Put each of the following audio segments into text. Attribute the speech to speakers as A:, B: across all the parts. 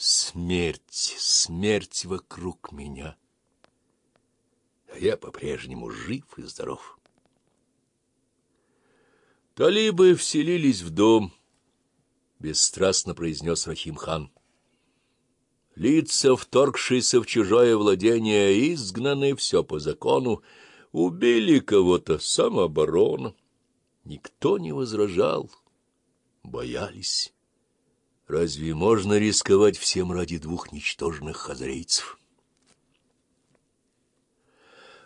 A: Смерть, смерть вокруг меня. А я по-прежнему жив и здоров. Талибы вселились в дом, — бесстрастно произнес Рахим-хан. Лица, вторгшиеся в чужое владение, изгнаны все по закону, убили кого-то, самооборона. Никто не возражал, боялись. Разве можно рисковать всем ради двух ничтожных хазарейцев?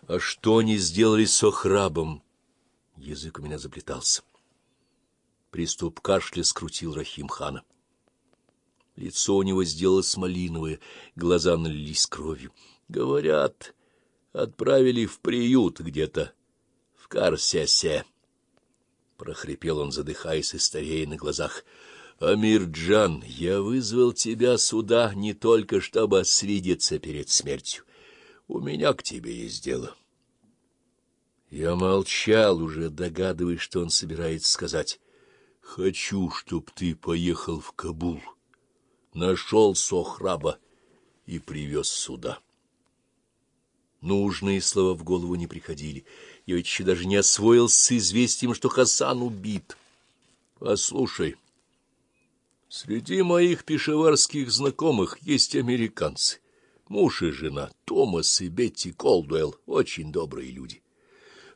A: А что они сделали с Охрабом? Язык у меня заплетался. Приступ кашля скрутил Рахим хана. Лицо у него сделалось малиновое, глаза налились кровью. Говорят, отправили в приют где-то в Карсясе. Прохрипел он, задыхаясь и старея на глазах. Амирджан, я вызвал тебя сюда не только, чтобы свидеться перед смертью. У меня к тебе есть дело. Я молчал, уже догадываясь, что он собирается сказать. Хочу, чтоб ты поехал в Кабул, нашел Сохраба и привез сюда. Нужные слова в голову не приходили. Я ведь еще даже не освоился с известием, что Хасан убит. Послушай, среди моих пешеварских знакомых есть американцы. Муж и жена, Томас и Бетти Колдуэлл, очень добрые люди.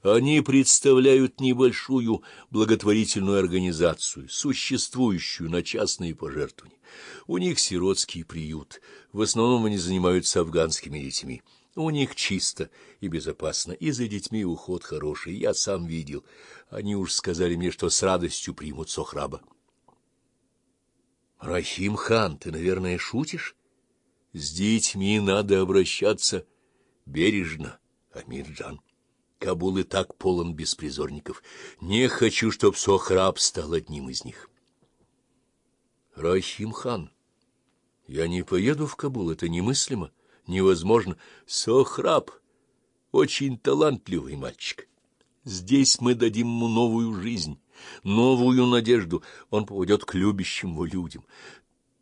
A: Они представляют небольшую благотворительную организацию, существующую на частные пожертвования. У них сиротский приют, в основном они занимаются афганскими детьми. У них чисто и безопасно, и за детьми уход хороший, я сам видел. Они уж сказали мне, что с радостью примут Сохраба. — Рахим хан, ты, наверное, шутишь? С детьми надо обращаться бережно, Амирджан. Кабул и так полон беспризорников. Не хочу, чтоб Сохраб стал одним из них. Рахим хан, я не поеду в Кабул, это немыслимо, невозможно. Сохраб очень талантливый мальчик. Здесь мы дадим ему новую жизнь, новую надежду. Он попадет к любящим его людям.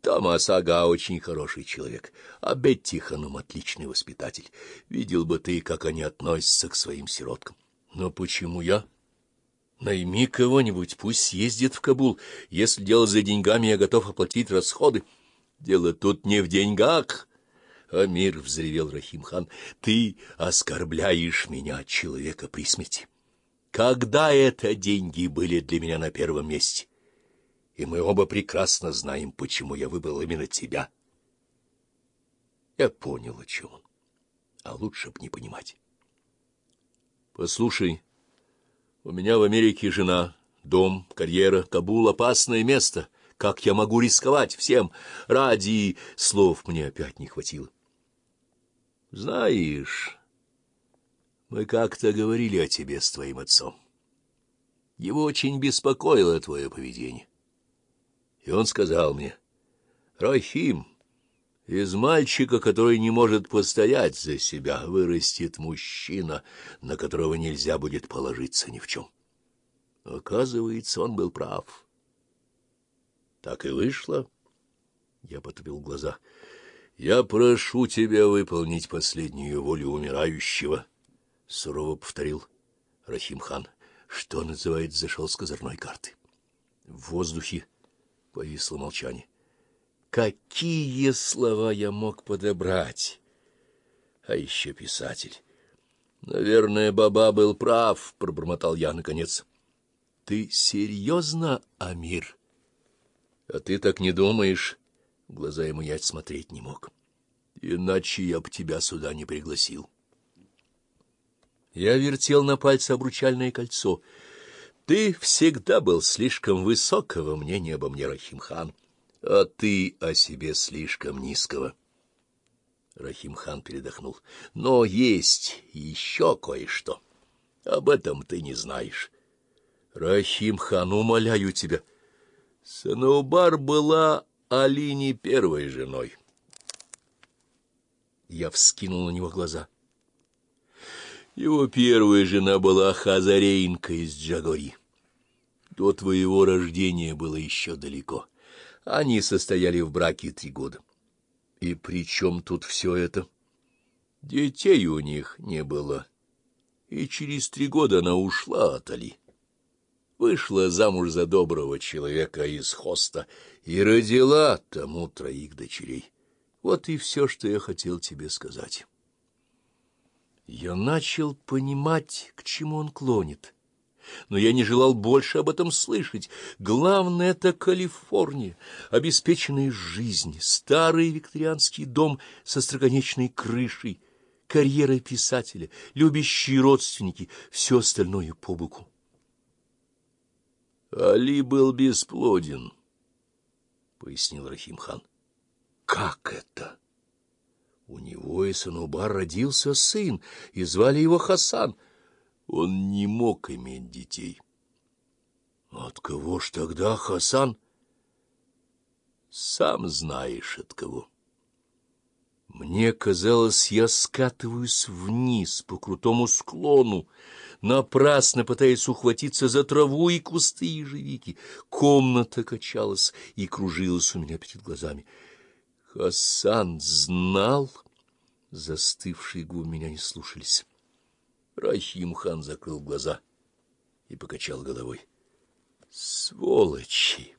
A: Томас Ага очень хороший человек, а Бетти Ханум отличный воспитатель. Видел бы ты, как они относятся к своим сироткам. Но почему я? Найми кого-нибудь, пусть съездит в Кабул. Если дело за деньгами, я готов оплатить расходы. Дело тут не в деньгах. Амир, — взревел Рахим-хан, — ты оскорбляешь меня, человека при смерти. Когда это деньги были для меня на первом месте? — и мы оба прекрасно знаем, почему я выбрал именно тебя. Я понял, о чем он, а лучше б не понимать. Послушай, у меня в Америке жена, дом, карьера, Кабул — опасное место. Как я могу рисковать всем? Ради слов мне опять не хватило. Знаешь, мы как-то говорили о тебе с твоим отцом. Его очень беспокоило твое поведение. И он сказал мне, «Рахим, из мальчика, который не может постоять за себя, вырастет мужчина, на которого нельзя будет положиться ни в чем». Оказывается, он был прав. Так и вышло. Я потупил глаза. «Я прошу тебя выполнить последнюю волю умирающего», — сурово повторил Рахим-хан. «Что называет зашел с козырной карты?» В воздухе Повисло молчание. Какие слова я мог подобрать? А еще писатель. Наверное, Баба был прав, — пробормотал я наконец. Ты серьезно, Амир? А ты так не думаешь? глаза ему я смотреть не мог. Иначе я б тебя сюда не пригласил. Я вертел на пальце обручальное кольцо — ты всегда был слишком высокого мнения обо мне, Рахимхан, а ты о себе слишком низкого. Рахимхан передохнул. Но есть еще кое-что. Об этом ты не знаешь. Рахимхан, умоляю тебя. Санубар была Алине первой женой. Я вскинул на него глаза. — его первая жена была Хазарейнка из Джагори. До твоего рождения было еще далеко. Они состояли в браке три года. — И при чем тут все это? Детей у них не было, и через три года она ушла от Али. Вышла замуж за доброго человека из хоста и родила тому троих дочерей. Вот и все, что я хотел тебе сказать. Я начал понимать, к чему он клонит но я не желал больше об этом слышать. Главное — это Калифорния, обеспеченная жизнь, старый викторианский дом со строконечной крышей, карьера писателя, любящие родственники, все остальное по боку. Али был бесплоден, — пояснил Рахим-хан. — Как это? У него и Санубар родился сын, и звали его Хасан — он не мог иметь детей. От кого ж тогда Хасан? Сам знаешь, от кого. Мне казалось, я скатываюсь вниз по крутому склону, напрасно пытаясь ухватиться за траву и кусты ежевики. Комната качалась и кружилась у меня перед глазами. Хасан знал, застывшие губы меня не слушались. Рахим-хан закрыл глаза и покачал головой. — Сволочи!